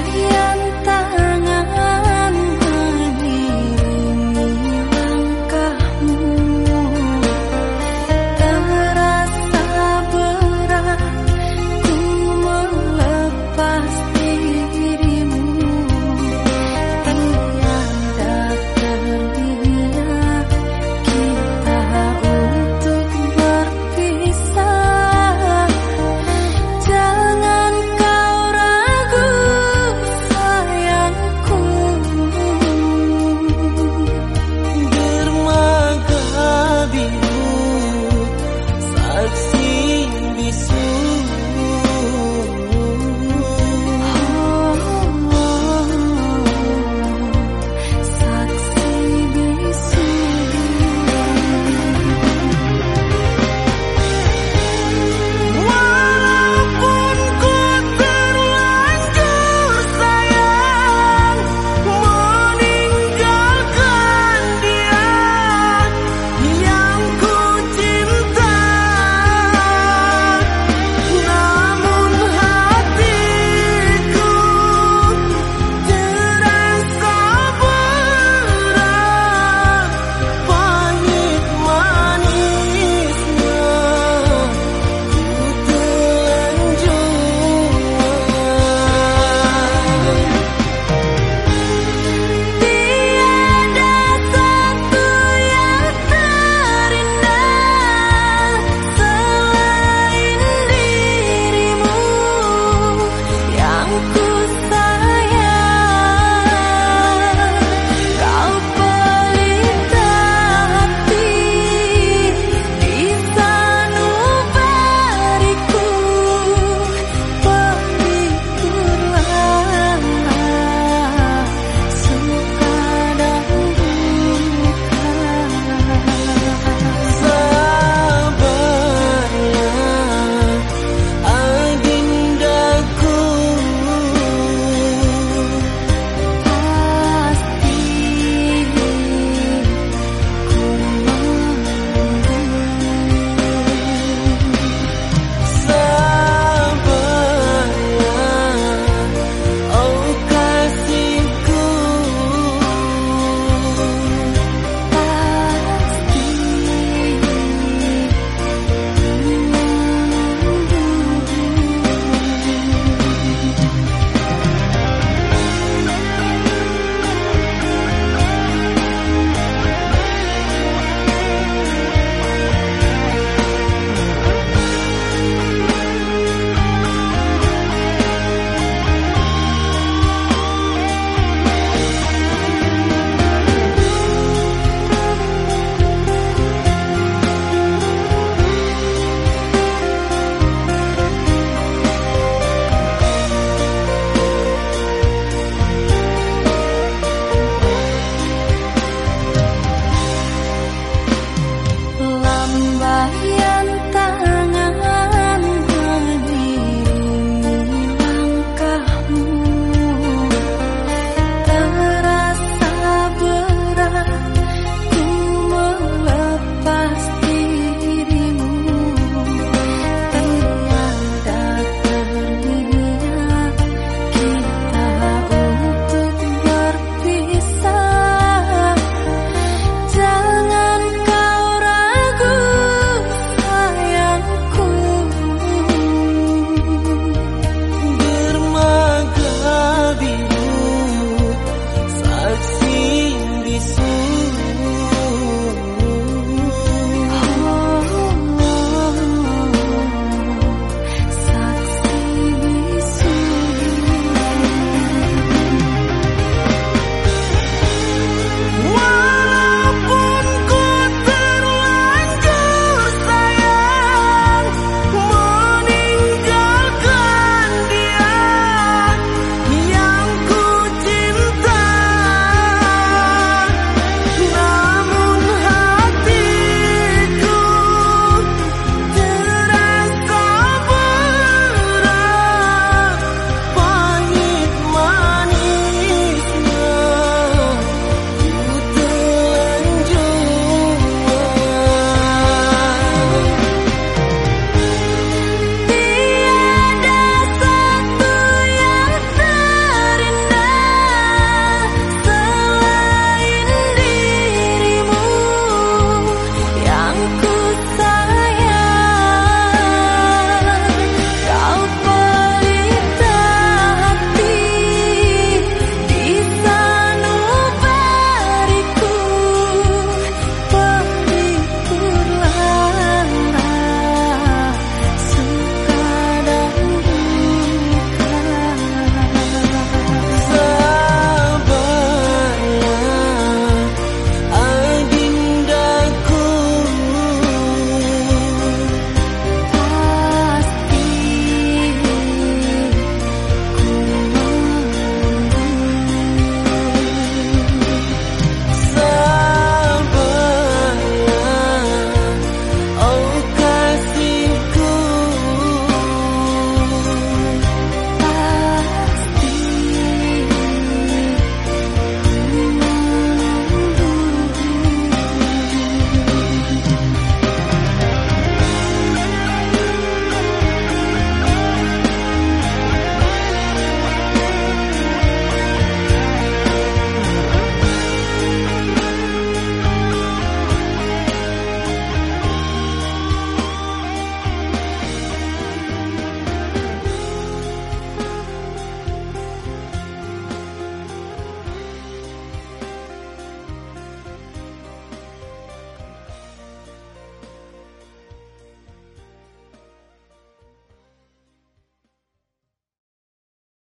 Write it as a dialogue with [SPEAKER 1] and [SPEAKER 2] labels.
[SPEAKER 1] fire.